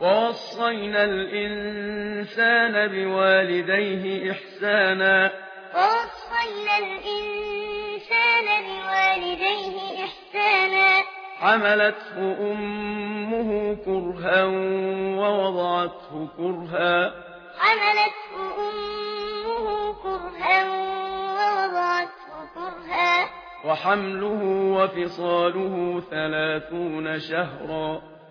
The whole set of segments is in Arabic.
ووصينا الإنسان بوالديه إحسانا. وَصَّيْنَا الإنسان بوالديه إحسانا. حملته أمه كرها ووضعته كرها. حملته أمه كرها ووضعته كرها. وحمله وفصاله ثلاثون شهرا.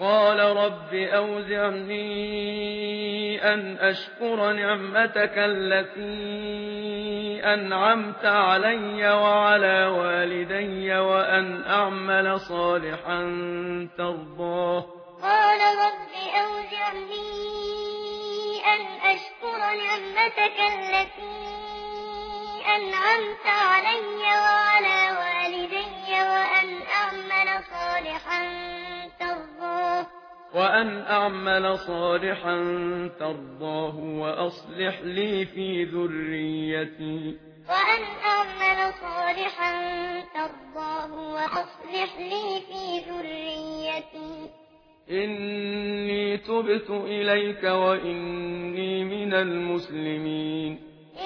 قال رب أوزعني أن أشكر نعمتك التي أنعمت علي وعلى والدي وأن أعمل صالحا ترضاه. قال رب أوزعني أن أشكر نعمتك التي أنعمت علي وعلى وأن أعمل صالحا ترضاه وأصلح لي في ذريتي. وأن أعمل صالحا ترضاه وأصلح لي في ذريتي. إني تبت إليك وإني من المسلمين.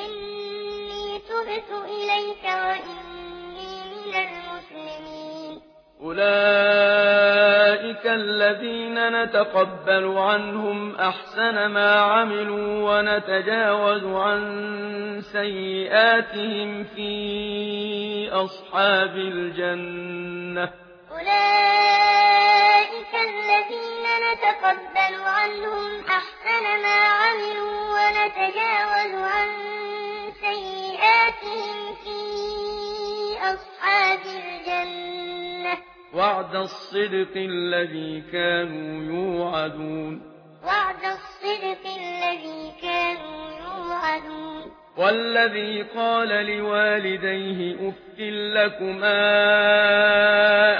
إني تبت إليك وإني من المسلمين. أولئك الذين نتقبل عنهم أحسن ما عملوا ونتجاوز عن سيئاتهم في أصحاب الجنة. أولئك الذين نتقبل وعد الصدق الذي كانوا يوعدون. وعد الصدق الذي كانوا يوعدون. والذي قال لوالديه أفت لكما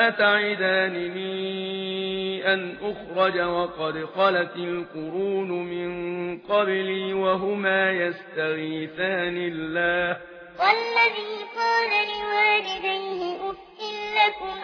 أتعدانني أن أخرج وقد خلت القرون من قبلي وهما يستغيثان الله. والذي قال لوالديه أفت لكما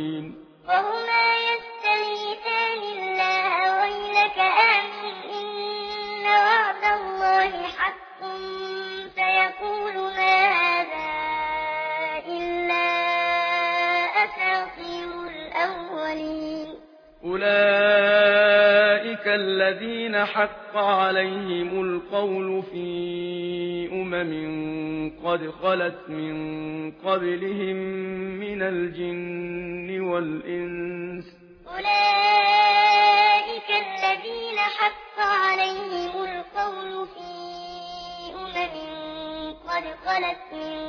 أولئك الذين حق عليهم القول في أمم قد خلت من قبلهم من الجن والإنس أولئك الذين حق عليهم القول في أمم قد خلت من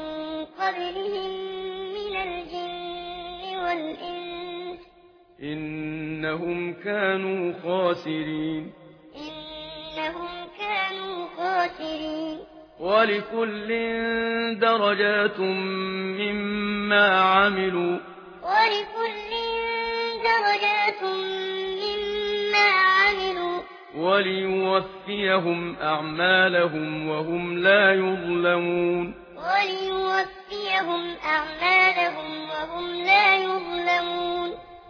قبلهم من الجن والإنس إنهم كانوا خاسرين. إنهم كانوا خاسرين. ولكل درجات مما عملوا. ولكل درجات مما عملوا. وليوفيهم أعمالهم وهم لا يظلمون. وليوفيهم أعمالهم وهم لا يظلمون.